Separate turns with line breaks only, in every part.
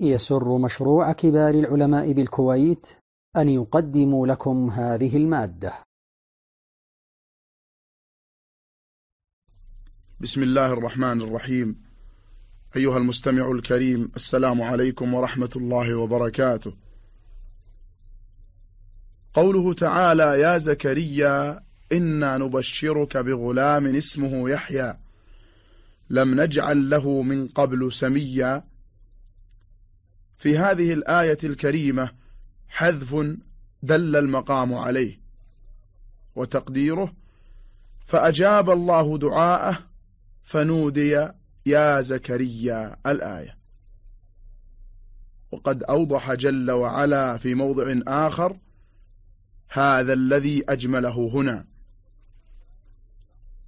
يسر مشروع كبار العلماء بالكويت أن يقدم لكم هذه المادة.
بسم الله الرحمن الرحيم. أيها المستمع الكريم السلام عليكم ورحمة الله وبركاته. قوله تعالى يا زكريا إنا نبشرك بغلام اسمه يحيى. لم نجعل له من قبل سميا في هذه الآية الكريمة حذف دل المقام عليه وتقديره فأجاب الله دعاءه فنودي يا زكريا الآية. وقد أوضح جل وعلا في موضع آخر هذا الذي أجمله هنا.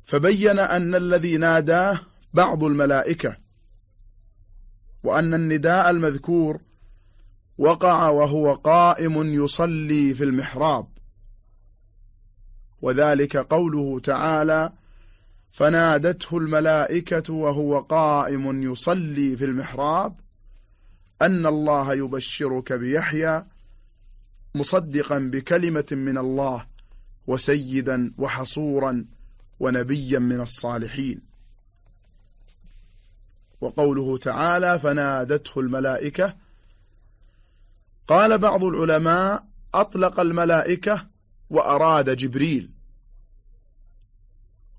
فبين أن الذي ناداه بعض الملائكة وأن النداء المذكور وقع وهو قائم يصلي في المحراب. وذلك قوله تعالى فنادته الملائكة وهو قائم يصلي في المحراب أن الله يبشرك بيحيى مصدقا بكلمة من الله وسيدا وحصورا ونبيا من الصالحين. وقوله تعالى فنادته الملائكة. قال بعض العلماء أطلق الملائكة وأراد جبريل.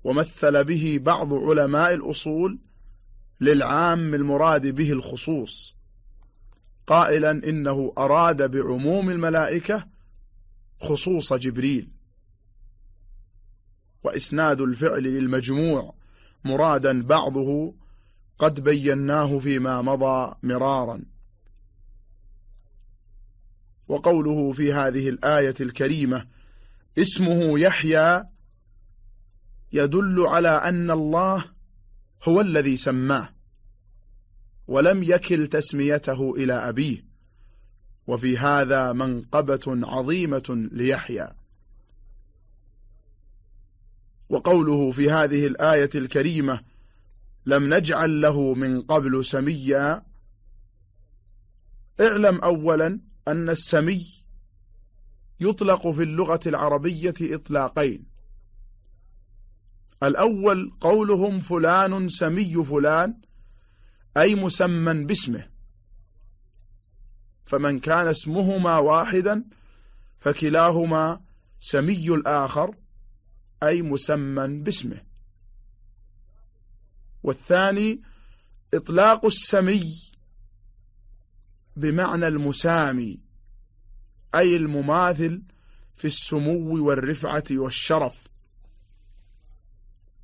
ومثل به بعض علماء الأصول للعام المراد به الخصوص. قائلا إنه أراد بعموم الملائكة خصوص جبريل. وإسناد الفعل للمجموع مرادا بعضه قد بيناه فيما مضى مرارا. وقوله في هذه الآية الكريمة اسمه يحيى يدل على أن الله هو الذي سماه ولم يكل تسميته إلى أبيه. وفي هذا منقبة عظيمة ليحيى. وقوله في هذه الآية الكريمة لم نجعل له من قبل سميا. اعلم أولا أن السمي يطلق في اللغة العربية إطلاقين. الأول قولهم فلان سمي فلان أي مسمى باسمه. فمن كان اسمهما واحدا فكلاهما سمي الآخر أي مسمى باسمه. والثاني إطلاق السمي بمعنى المسامي أي المماثل في السمو والرفعة والشرف.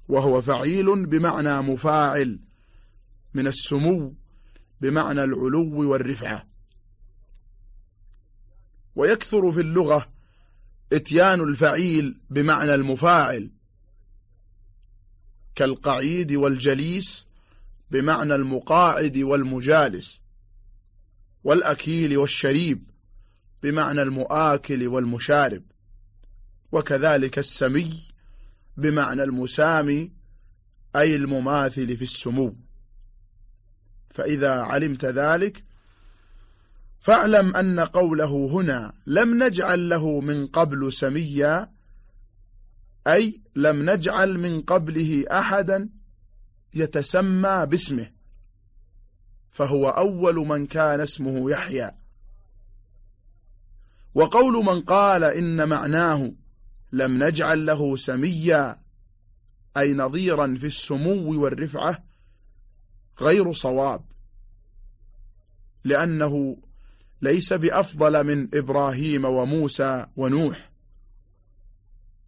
وهو فعيل بمعنى مفاعل من السمو بمعنى العلو والرفعة. ويكثر في اللغة إتيان الفعيل بمعنى المفاعل كالقعيد والجليس بمعنى المقاعد والمجالس والأكيل والشريب بمعنى المؤاكل والمشارب وكذلك السمي بمعنى المسامي أي المماثل في السمو. فإذا علمت ذلك فاعلم أن قوله هنا لم نجعل له من قبل سميا أي لم نجعل من قبله أحدا يتسمى باسمه فهو أول من كان اسمه يحيى. وقول من قال إن معناه لم نجعل له سميا أي نظيرا في السمو والرفعة غير صواب لأنه ليس بأفضل من إبراهيم وموسى ونوح.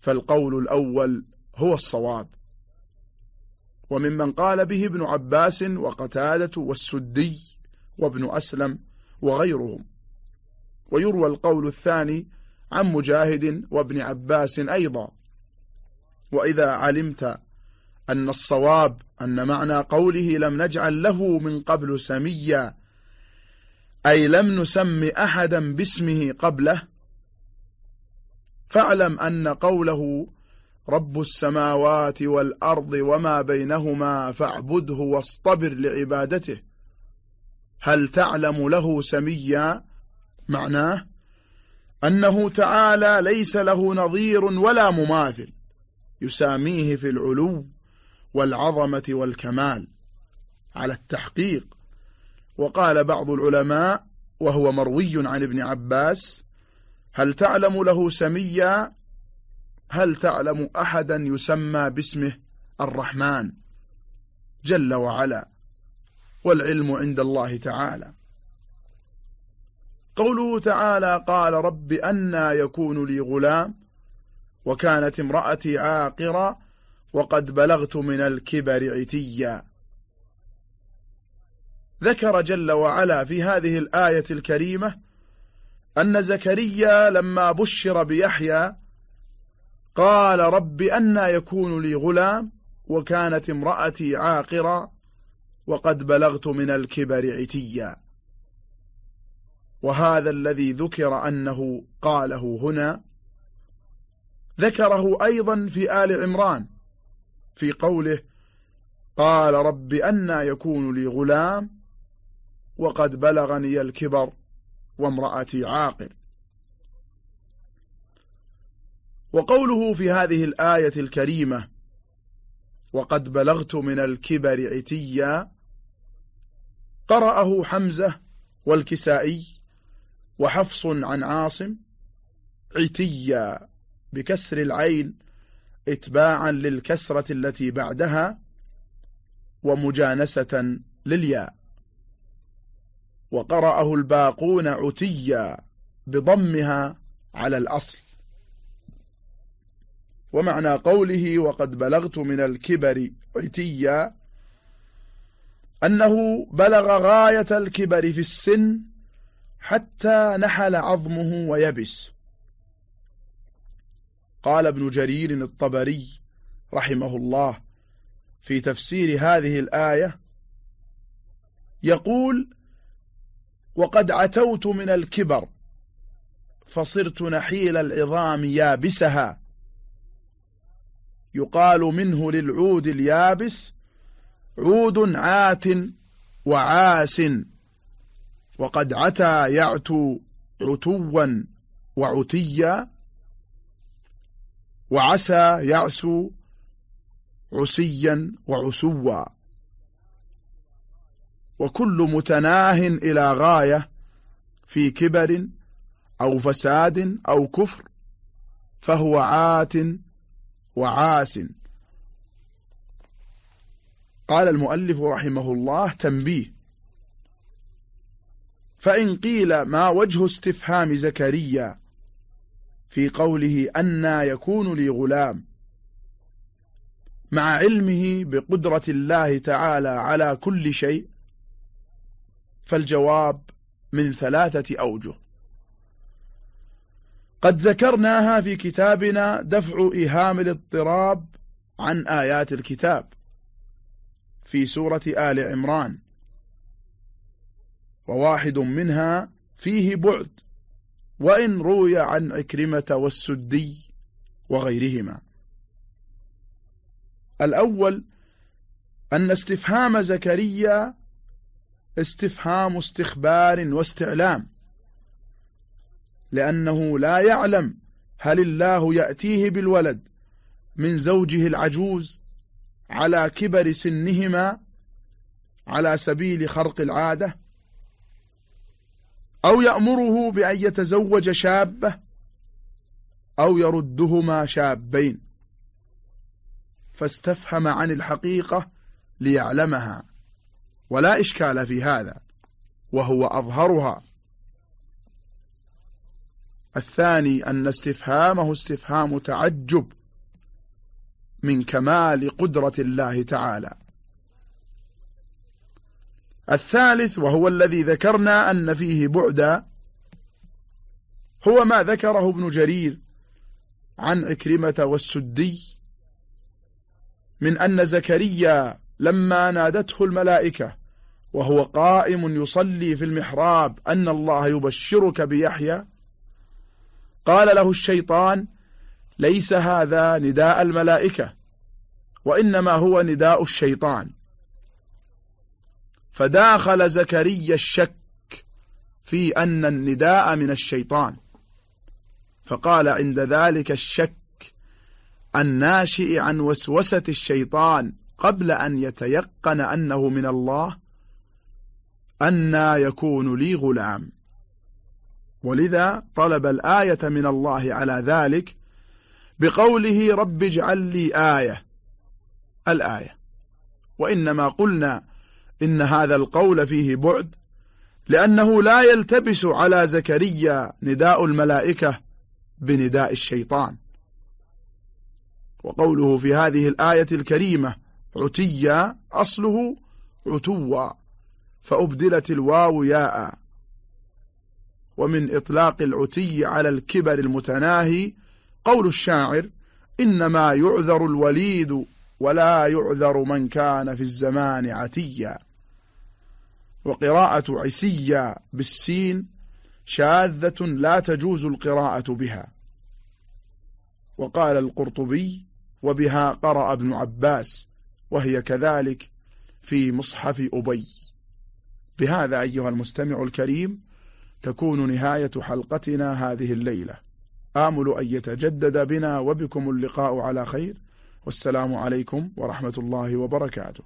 فالقول الأول هو الصواب. وممن قال به ابن عباس وقتادة والسدي وابن أسلم وغيرهم. ويروى القول الثاني عن مجاهد وابن عباس أيضا. وإذا علمت أن الصواب أن معنى قوله لم نجعل له من قبل سميا أي لم نسم أحدا باسمه قبله فاعلم أن قوله رب السماوات والأرض وما بينهما فاعبده واصطبر لعبادته. هل تعلم له سميا؟ معناه أنه تعالى ليس له نظير ولا مماثل يساميه في العلو والعظمة والكمال على التحقيق. وقال بعض العلماء وهو مروي عن ابن عباس هل تعلم له سميا؟ هل تعلم أحدا يسمى باسمه الرحمن جل وعلا والعلم عند الله تعالى؟ قوله تعالى قال رب أنا يكون لي غلام وكانت امرأتي عاقرا وقد بلغت من الكبر عتيا. ذكر جل وعلا في هذه الآية الكريمة أن زكريا لما بشر بيحيى قال رب أنا يكون لي غلام وكانت امرأتي عاقرا وقد بلغت من الكبر عتيا. وهذا الذي ذكر أنه قاله هنا ذكره أيضا في آل عمران في قوله قال رب أنا يكون لي غلام وقد بلغني الكبر وامرأتي عاقر. وقوله في هذه الآية الكريمة وقد بلغت من الكبر عتيا قرأه حمزة والكسائي وحفص عن عاصم عتيا بكسر العين اتباعا للكسرة التي بعدها ومجانسة للياء. وقرأه الباقون عتيا بضمها على الأصل. ومعنى قوله وقد بلغت من الكبر عتيا أنه بلغ غاية الكبر في السن حتى نحل عظمه ويبس. قال ابن جرير الطبري رحمه الله في تفسير هذه الآية يقول وقد عتوت من الكبر فصرت نحيل العظام يابسها. يقال منه للعود اليابس عود عات وعاس وقد عتى يعتو عتوا وعتيا وعسى يعسو عسيا وعسوا. وكل متناه إلى غاية في كبر أو فساد أو كفر فهو عات وعاس. قال المؤلف رحمه الله تنبيه. فإن قيل ما وجه استفهام زكريا في قوله أنا يكون لي غلام مع علمه بقدرة الله تعالى على كل شيء فالجواب من ثلاثة أوجه. قد ذكرناها في كتابنا دفع إيهام الاضطراب عن آيات الكتاب في سورة آل عمران. وواحد منها فيه بعد وإن روي عن عكرمة والسدي وغيرهما. الأول أن استفهام زكريا استفهام استخبار واستعلام. لأنه لا يعلم هل الله يأتيه بالولد من زوجه العجوز على كبر سنهما على سبيل خرق العادة أو يأمره بأن يتزوج شابة أو يردهما شابين. فاستفهم عن الحقيقة ليعلمها. ولا إشكال في هذا وهو أظهرها. الثاني أن استفهامه استفهام تعجب من كمال قدرة الله تعالى. الثالث وهو الذي ذكرنا أن فيه بعدا هو ما ذكره ابن جرير عن عكرمة والسدي من أن زكريا لما نادته الملائكة وهو قائم يصلي في المحراب أن الله يبشرك بيحيى. قال له الشيطان ليس هذا نداء الملائكة وإنما هو نداء الشيطان. فداخل زكريا الشك في أن النداء من الشيطان. فقال عند ذلك الشك الناشئ عن وسوسة الشيطان قبل أن يتيقن أنه من الله أنا يكون لي غلام. ولذا طلب الآية من الله على ذلك بقوله رب اجعل لي آية الآية. وإنما قلنا إن هذا القول فيه بعد لأنه لا يلتبس على زكريا نداء الملائكة بنداء الشيطان. وقوله في هذه الآية الكريمة عتيا أصله عتوا فأبدلت الواو ياء. ومن إطلاق العتي على الكبر المتناهي قول الشاعر إنما يعذر الوليد ولا يعذر من كان في الزمان عتيا. وقراءة عسيا بالسين شاذة لا تجوز القراءة بها. وقال القرطبي وبها قرأ ابن عباس وهي كذلك في مصحف أبي. بهذا أيها المستمع الكريم تكون نهاية حلقتنا هذه الليلة. آمل أن يتجدد بنا وبكم اللقاء على خير. والسلام عليكم ورحمة الله وبركاته.